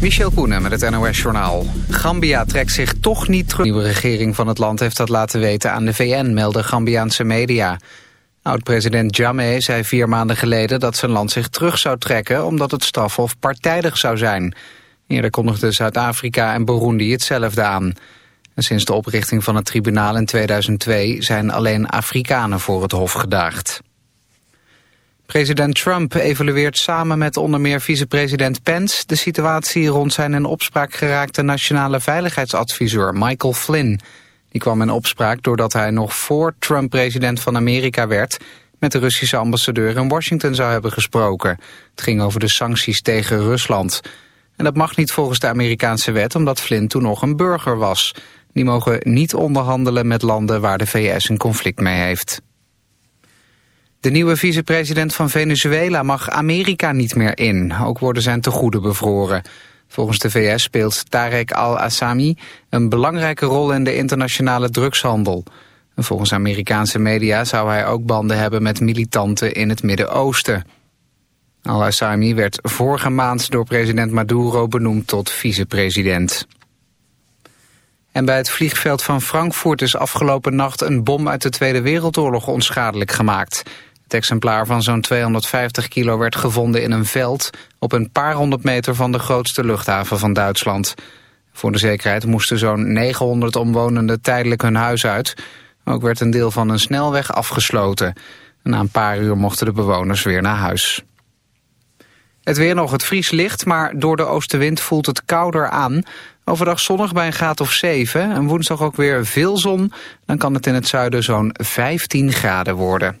Michel Koenen met het NOS-journaal. Gambia trekt zich toch niet terug. De nieuwe regering van het land heeft dat laten weten aan de VN, melden Gambiaanse media. Oud-president Jammeh zei vier maanden geleden dat zijn land zich terug zou trekken... omdat het strafhof partijdig zou zijn. Eerder kondigden Zuid-Afrika en Burundi hetzelfde aan. En sinds de oprichting van het tribunaal in 2002 zijn alleen Afrikanen voor het hof gedaagd. President Trump evalueert samen met onder meer vicepresident Pence... de situatie rond zijn in opspraak geraakte nationale veiligheidsadviseur Michael Flynn. Die kwam in opspraak doordat hij nog voor Trump president van Amerika werd... met de Russische ambassadeur in Washington zou hebben gesproken. Het ging over de sancties tegen Rusland. En dat mag niet volgens de Amerikaanse wet omdat Flynn toen nog een burger was. Die mogen niet onderhandelen met landen waar de VS een conflict mee heeft. De nieuwe vicepresident van Venezuela mag Amerika niet meer in. Ook worden zijn tegoeden bevroren. Volgens de VS speelt Tarek al-Assami een belangrijke rol in de internationale drugshandel. volgens Amerikaanse media zou hij ook banden hebben met militanten in het Midden-Oosten. Al-Assami werd vorige maand door president Maduro benoemd tot vicepresident. En bij het vliegveld van Frankfurt is afgelopen nacht een bom uit de Tweede Wereldoorlog onschadelijk gemaakt. Het exemplaar van zo'n 250 kilo werd gevonden in een veld... op een paar honderd meter van de grootste luchthaven van Duitsland. Voor de zekerheid moesten zo'n 900 omwonenden tijdelijk hun huis uit. Ook werd een deel van een snelweg afgesloten. Na een paar uur mochten de bewoners weer naar huis. Het weer nog, het vries licht, maar door de oostenwind voelt het kouder aan. Overdag zonnig bij een graad of 7 en woensdag ook weer veel zon. Dan kan het in het zuiden zo'n 15 graden worden.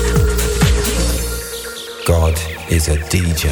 God is a DJ.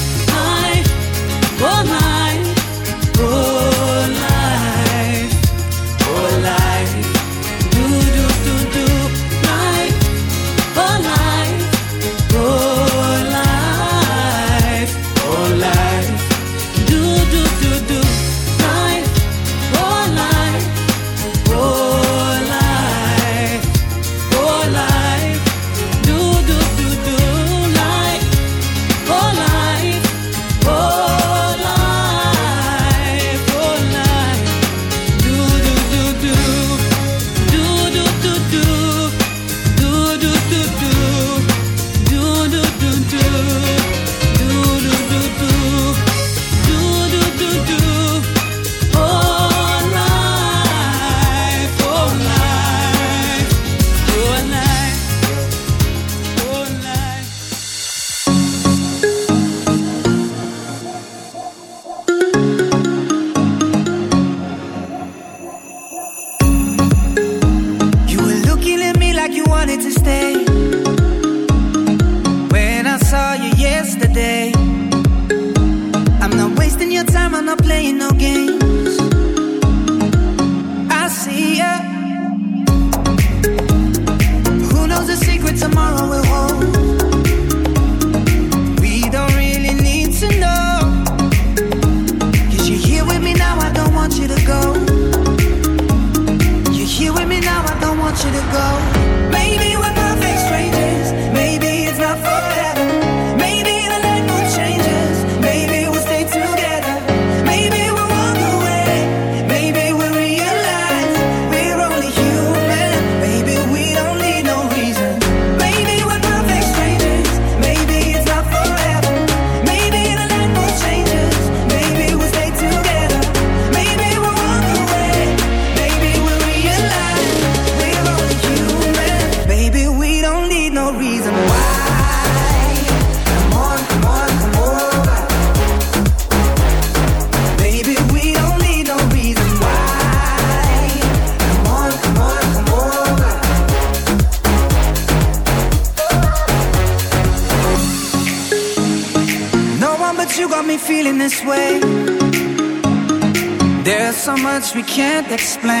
we can't explain.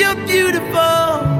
beneath your beautiful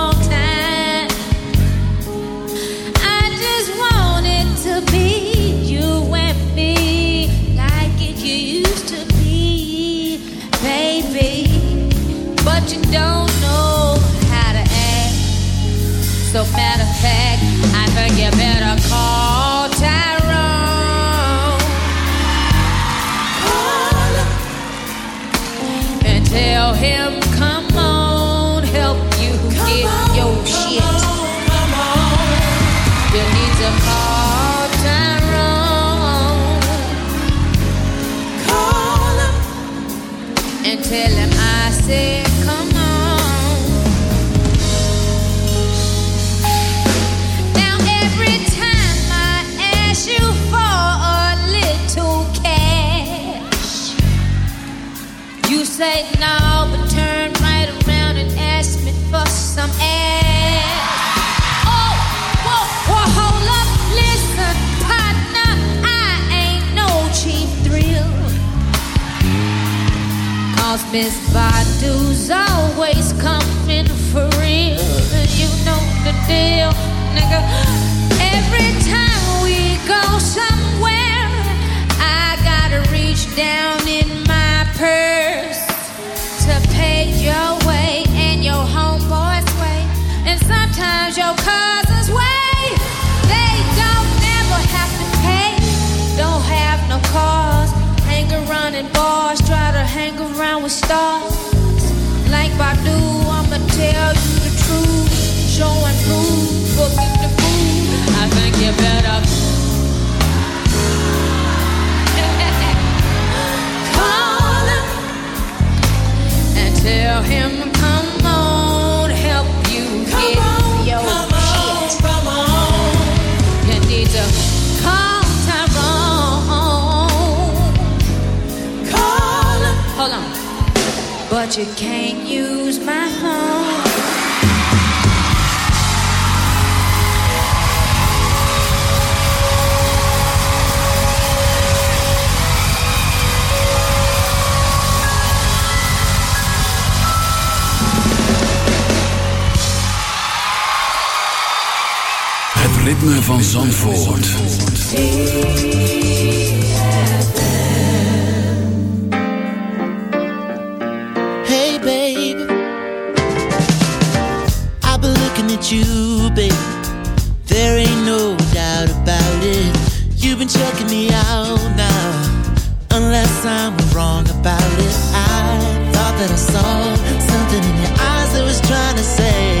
don't know how to act. So matter of fact, I think you better call Tyrone. Call him and tell him, always coming for real. You know the deal, nigga. Every time we go somewhere, I gotta reach down in my purse to pay your way and your homeboy's way. And sometimes your cousin's way. They don't never have to pay, don't have no cars. Hang around in bars, try to hang around with stars. Like Badu, I'ma tell you the truth. Show and prove, the food. I think you better. Call him and tell him, come on, help you get your shit. You need to call Tyrone. Call him. Hold on. But you can't use my phone. Ritme van Zandvoort. Hey, babe. I've been looking at you, babe. There ain't no doubt about it. You've been checking me out now. Unless I'm wrong about it. I thought that I saw something in your eyes that was trying to say,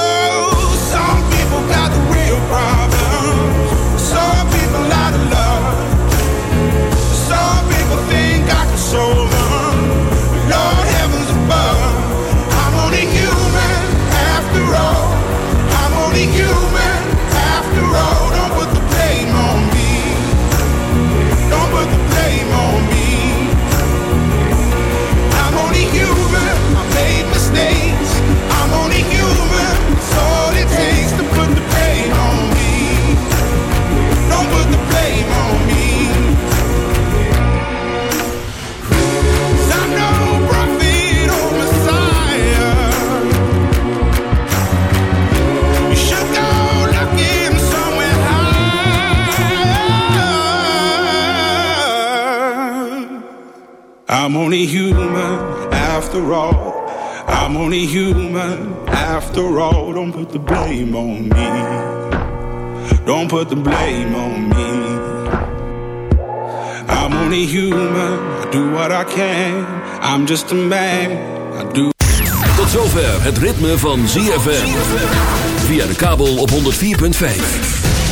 I'm only human after all. I'm only human after all. Don't put the blame on me. Don't put the blame on me. I'm only human. I do what I can. I'm just a man. I do. Tot zover het ritme van ZFM. Via de kabel op 104.5.